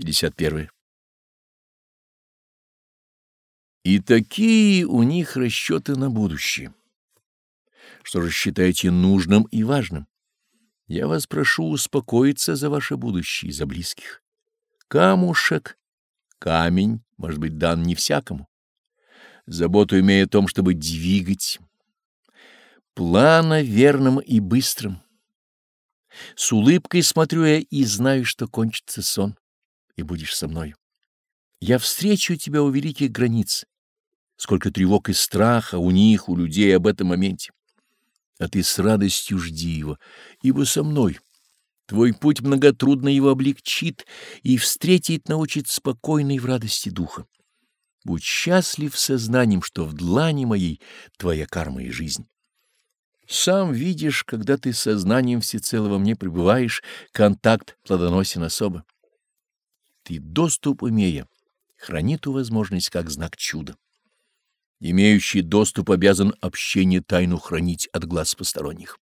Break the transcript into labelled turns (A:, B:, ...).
A: 51. И такие у них расчеты на будущее. Что же считаете нужным и важным? Я вас прошу успокоиться за ваше будущее и за близких. Камушек, камень, может быть, дан не всякому. Заботу имея о том, чтобы двигать. Плана верным и быстрым. С улыбкой смотрю я и знаю, что кончится сон, и будешь со мной. Я встречу тебя у великих границ. Сколько тревог и страха у них, у людей об этом моменте. А ты с радостью жди его, ибо со мной. Твой путь многотрудно его облегчит и встретить научит спокойной в радости духа. Будь счастлив сознанием, что в длани моей твоя карма и жизнь. Сам видишь, когда ты сознанием всецело во мне пребываешь, контакт плодоносен особо. Ты доступ имея, храни ту возможность как знак чуда. Имеющий доступ обязан общение тайну хранить от глаз посторонних.